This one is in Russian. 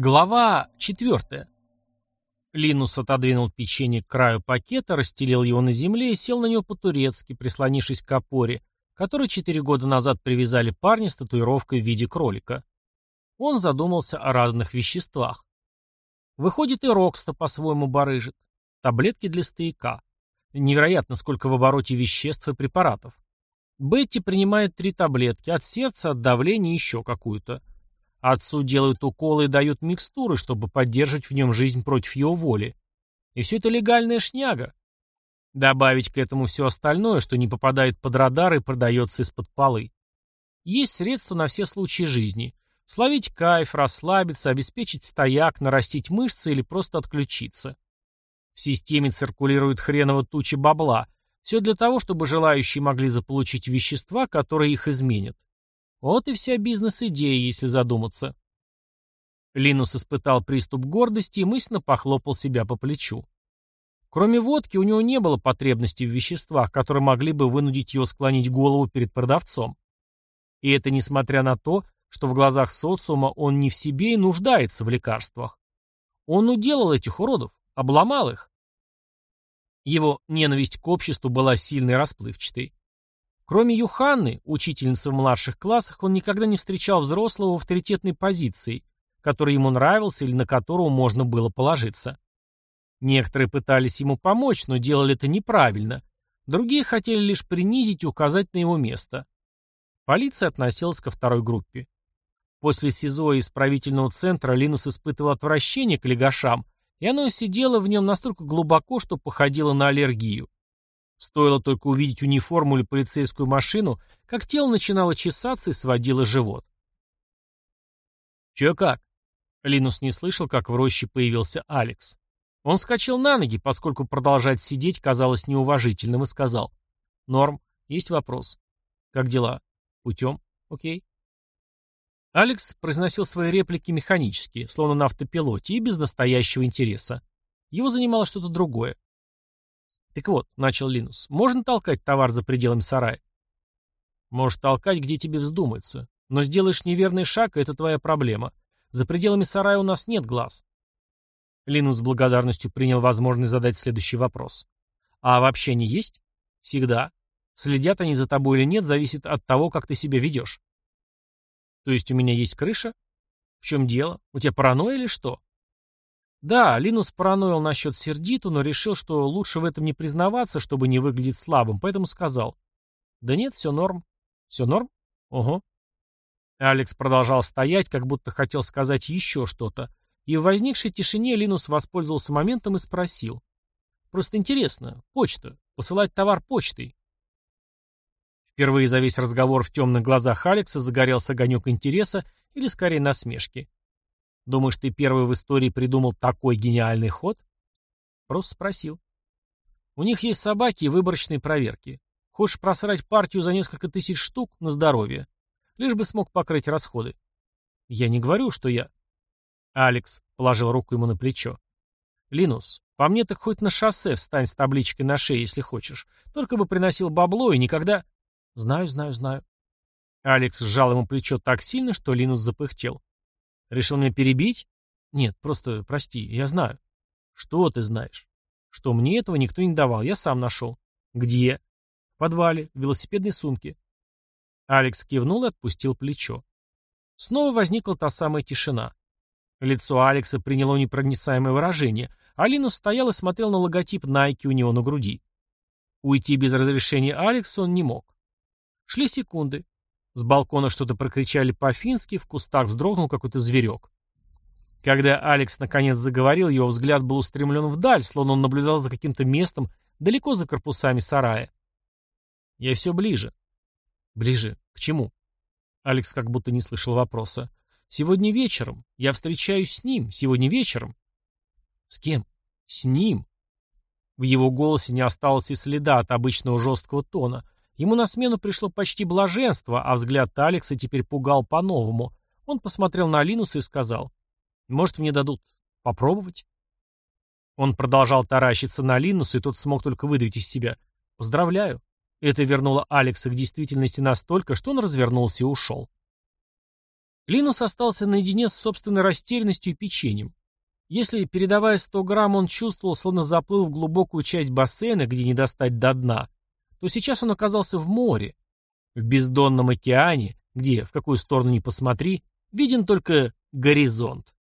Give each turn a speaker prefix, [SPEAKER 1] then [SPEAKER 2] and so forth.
[SPEAKER 1] Глава четвертая. Линус отодвинул печенье к краю пакета, расстелил его на земле и сел на него по-турецки, прислонившись к опоре, которой четыре года назад привязали парни с татуировкой в виде кролика. Он задумался о разных веществах. Выходит, и Рокста по-своему барыжит. Таблетки для стояка. Невероятно, сколько в обороте веществ и препаратов. Бетти принимает три таблетки, от сердца, от давления и еще какую-то. Отцу делают уколы и дают микстуры, чтобы поддерживать в нем жизнь против его воли. И все это легальная шняга. Добавить к этому все остальное, что не попадает под радар и продается из-под полы. Есть средства на все случаи жизни. Словить кайф, расслабиться, обеспечить стояк, нарастить мышцы или просто отключиться. В системе циркулирует хреново тучи бабла. Все для того, чтобы желающие могли заполучить вещества, которые их изменят. Вот и вся бизнес-идея, если задуматься. Линус испытал приступ гордости и мысленно похлопал себя по плечу. Кроме водки, у него не было потребности в веществах, которые могли бы вынудить его склонить голову перед продавцом. И это несмотря на то, что в глазах социума он не в себе и нуждается в лекарствах. Он уделал этих уродов, обломал их. Его ненависть к обществу была сильной и расплывчатой. Кроме Юханны, учительницы в младших классах, он никогда не встречал взрослого в авторитетной позиции, который ему нравился или на которого можно было положиться. Некоторые пытались ему помочь, но делали это неправильно. Другие хотели лишь принизить и указать на его место. Полиция относилась ко второй группе. После СИЗО и исправительного центра Линус испытывал отвращение к легашам, и оно сидело в нем настолько глубоко, что походило на аллергию. Стоило только увидеть униформу или полицейскую машину, как тело начинало чесаться и сводило живот. «Чё как?» Линус не слышал, как в роще появился Алекс. Он вскочил на ноги, поскольку продолжать сидеть казалось неуважительным, и сказал. «Норм, есть вопрос. Как дела? Путем? Окей». Алекс произносил свои реплики механически, словно на автопилоте, и без настоящего интереса. Его занимало что-то другое. «Так вот», — начал Линус, — «можно толкать товар за пределами сарая?» «Можешь толкать, где тебе вздумается. Но сделаешь неверный шаг, и это твоя проблема. За пределами сарая у нас нет глаз». Линус с благодарностью принял возможность задать следующий вопрос. «А вообще не есть?» «Всегда. Следят они за тобой или нет, зависит от того, как ты себя ведешь». «То есть у меня есть крыша?» «В чем дело? У тебя паранойя или что?» Да, Линус параноил насчет Сердиту, но решил, что лучше в этом не признаваться, чтобы не выглядеть слабым, поэтому сказал. Да нет, все норм. Все норм? Ого. Алекс продолжал стоять, как будто хотел сказать еще что-то, и в возникшей тишине Линус воспользовался моментом и спросил. Просто интересно, почта, посылать товар почтой. Впервые за весь разговор в темных глазах Алекса загорелся огонек интереса или скорее насмешки. Думаешь, ты первый в истории придумал такой гениальный ход? Просто спросил. У них есть собаки и выборочные проверки. Хочешь просрать партию за несколько тысяч штук на здоровье? Лишь бы смог покрыть расходы. Я не говорю, что я... Алекс положил руку ему на плечо. Линус, по мне так хоть на шоссе встань с табличкой на шее, если хочешь. Только бы приносил бабло и никогда... Знаю, знаю, знаю. Алекс сжал ему плечо так сильно, что Линус запыхтел. Решил меня перебить? Нет, просто прости, я знаю. Что ты знаешь? Что мне этого никто не давал, я сам нашел. Где? В подвале, в велосипедной сумке. Алекс кивнул и отпустил плечо. Снова возникла та самая тишина. Лицо Алекса приняло непроницаемое выражение, а Линус стоял и смотрел на логотип Nike у него на груди. Уйти без разрешения Алекса он не мог. Шли секунды. С балкона что-то прокричали по-фински, в кустах вздрогнул какой-то зверек. Когда Алекс наконец заговорил, его взгляд был устремлен вдаль, словно он наблюдал за каким-то местом далеко за корпусами сарая. «Я все ближе». «Ближе? К чему?» Алекс как будто не слышал вопроса. «Сегодня вечером. Я встречаюсь с ним. Сегодня вечером». «С кем?» «С ним». В его голосе не осталось и следа от обычного жесткого тона, Ему на смену пришло почти блаженство, а взгляд Алекса теперь пугал по-новому. Он посмотрел на Линуса и сказал, «Может, мне дадут попробовать?» Он продолжал таращиться на Линуса, и тот смог только выдавить из себя. «Поздравляю». Это вернуло Алекса к действительности настолько, что он развернулся и ушел. Линус остался наедине с собственной растерянностью и печеньем. Если, передавая 100 грамм, он чувствовал, словно заплыл в глубокую часть бассейна, где не достать до дна, то сейчас он оказался в море, в бездонном океане, где, в какую сторону ни посмотри, виден только горизонт.